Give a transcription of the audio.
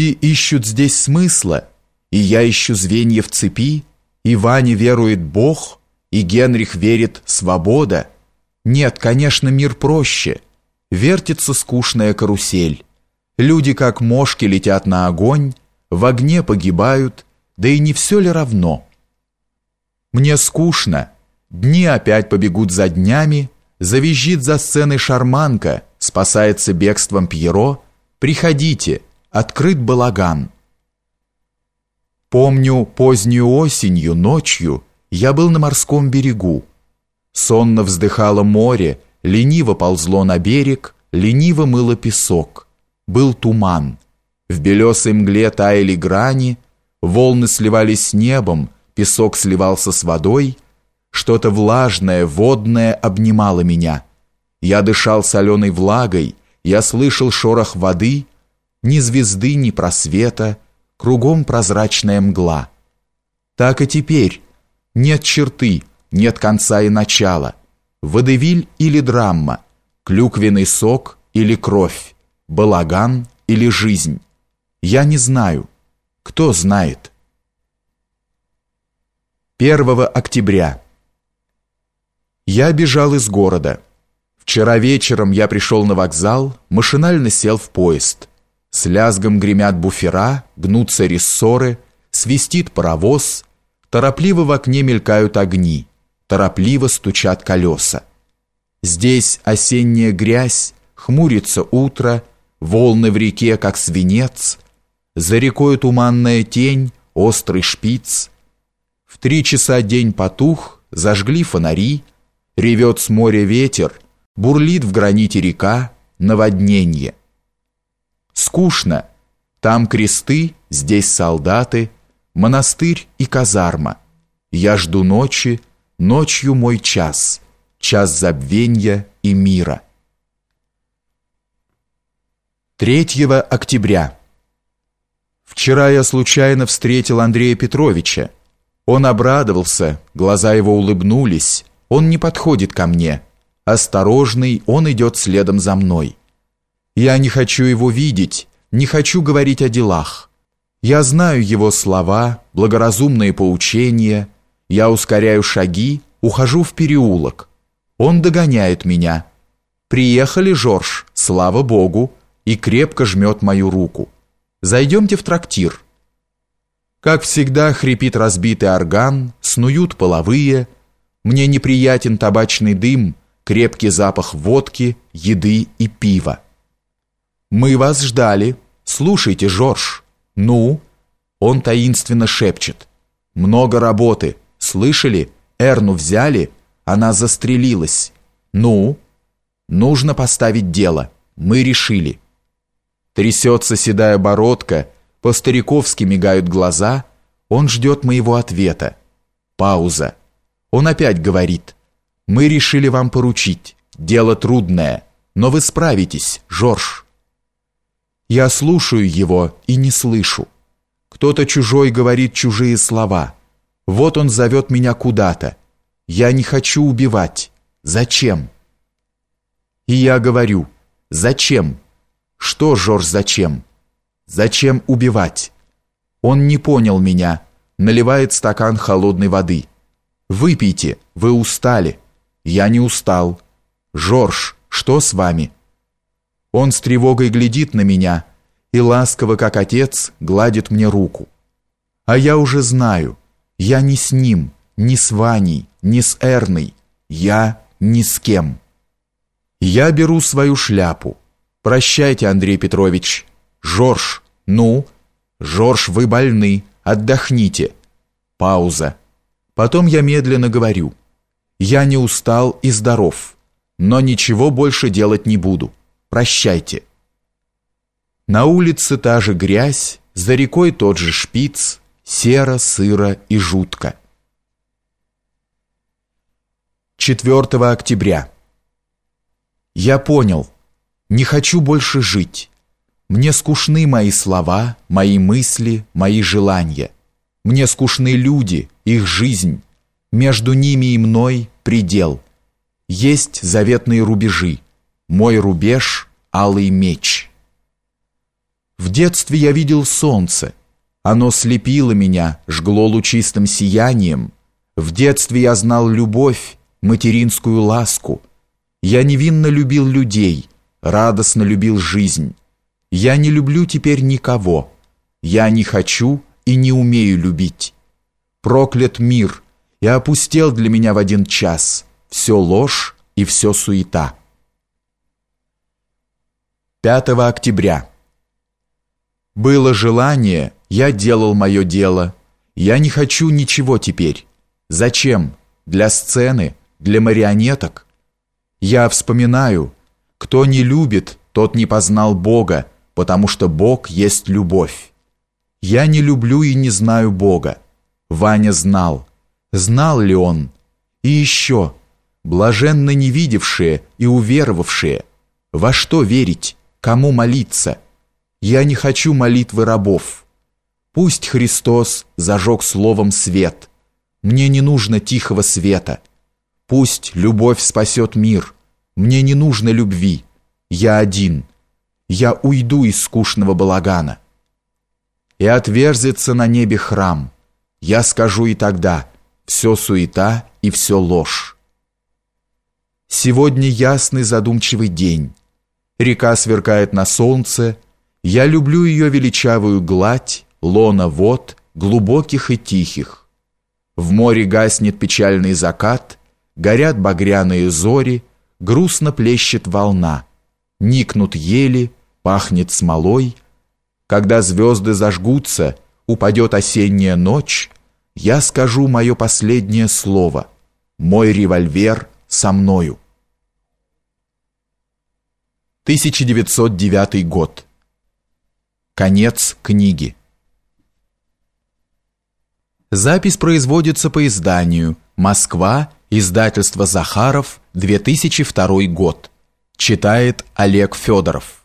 Люди ищут здесь смысла, и я ищу звенья в цепи, и Ваня верует Бог, и Генрих верит свобода. Нет, конечно, мир проще. Вертится скучная карусель. Люди, как мошки, летят на огонь, в огне погибают, да и не все ли равно? Мне скучно. Дни опять побегут за днями, завизжит за сценой шарманка, спасается бегством Пьеро. Приходите, открыт балаган. Помню, позднюю осенью, ночью, я был на морском берегу. Сонно вздыхало море, лениво ползло на берег, лениво мыло песок. Был туман. В белесой мгле таяли грани, волны сливались с небом, песок сливался с водой, что-то влажное, водное обнимало меня. Я дышал соленой влагой, я слышал шорох воды, ни звезды, ни просвета, кругом прозрачная мгла. Так и теперь. Нет черты, нет конца и начала. Водевиль или драма, клюквенный сок или кровь, балаган или жизнь. Я не знаю. Кто знает? 1 октября. Я бежал из города. Вчера вечером я пришел на вокзал, машинально сел в поезд. С лязгом гремят буфера, гнутся рессоры, свистит паровоз, торопливо в окне мелькают огни, торопливо стучат колеса. Здесь осенняя грязь, хмурится утро, волны в реке, как свинец, за рекой туманная тень, острый шпиц. В три часа день потух, зажгли фонари, ревет с моря ветер, бурлит в граните река, наводнение. Скучно. Там кресты, здесь солдаты, монастырь и казарма. Я жду ночи, ночью мой час, час забвенья и мира. 3 октября. Вчера я случайно встретил Андрея Петровича. Он обрадовался, глаза его улыбнулись. Он не подходит ко мне. Осторожный, он идет следом за мной. Я не хочу его видеть, не хочу говорить о делах. Я знаю его слова, благоразумные поучения. Я ускоряю шаги, ухожу в переулок. Он догоняет меня. Приехали, Жорж, слава Богу, и крепко жмет мою руку. Зайдемте в трактир. Как всегда хрипит разбитый орган, снуют половые. Мне неприятен табачный дым, крепкий запах водки, еды и пива. «Мы вас ждали. Слушайте, Жорж. Ну?» Он таинственно шепчет. «Много работы. Слышали? Эрну взяли? Она застрелилась. Ну?» «Нужно поставить дело. Мы решили». Трясется седая бородка, по-стариковски мигают глаза. Он ждет моего ответа. Пауза. Он опять говорит. «Мы решили вам поручить. Дело трудное. Но вы справитесь, Жорж». Я слушаю его и не слышу. Кто-то чужой говорит чужие слова. Вот он зовет меня куда-то. Я не хочу убивать. Зачем? И я говорю, зачем? Что, Жорж, зачем? Зачем убивать? Он не понял меня, наливает стакан холодной воды. Выпейте, вы устали. Я не устал. Жорж, что с вами? Он с тревогой глядит на меня и ласково, как отец, гладит мне руку. А я уже знаю, я не с ним, не с Ваней, не с Эрной, я ни с кем. Я беру свою шляпу. Прощайте, Андрей Петрович. Жорж, ну? Жорж, вы больны, отдохните. Пауза. Потом я медленно говорю. Я не устал и здоров, но ничего больше делать не буду. Прощайте. На улице та же грязь, за рекой тот же шпиц, серо, сыро и жутко. 4 октября. Я понял, не хочу больше жить. Мне скучны мои слова, мои мысли, мои желания. Мне скучны люди, их жизнь. Между ними и мной предел. Есть заветные рубежи. Мой рубеж — алый меч. В детстве я видел солнце. Оно слепило меня, жгло лучистым сиянием. В детстве я знал любовь, материнскую ласку. Я невинно любил людей, радостно любил жизнь. Я не люблю теперь никого. Я не хочу и не умею любить. Проклят мир, и опустел для меня в один час. Все ложь и все суета. 5 октября. Было желание, я делал мое дело. Я не хочу ничего теперь. Зачем? Для сцены, для марионеток. Я вспоминаю, кто не любит, тот не познал Бога, потому что Бог есть любовь. Я не люблю и не знаю Бога. Ваня знал. Знал ли он? И еще, блаженно не видевшие и уверовавшие. Во что верить? Кому молиться? Я не хочу молитвы рабов. Пусть Христос зажег словом свет. Мне не нужно тихого света. Пусть любовь спасет мир. Мне не нужно любви. Я один. Я уйду из скучного балагана. И отверзится на небе храм. Я скажу и тогда, все суета и все ложь. Сегодня ясный задумчивый день. Река сверкает на солнце. Я люблю ее величавую гладь, лона вод, глубоких и тихих. В море гаснет печальный закат, горят багряные зори, грустно плещет волна. Никнут ели, пахнет смолой. Когда звезды зажгутся, упадет осенняя ночь, я скажу мое последнее слово. Мой револьвер со мною. 1909 год. Конец книги. Запись производится по изданию «Москва», издательство «Захаров», 2002 год. Читает Олег Федоров.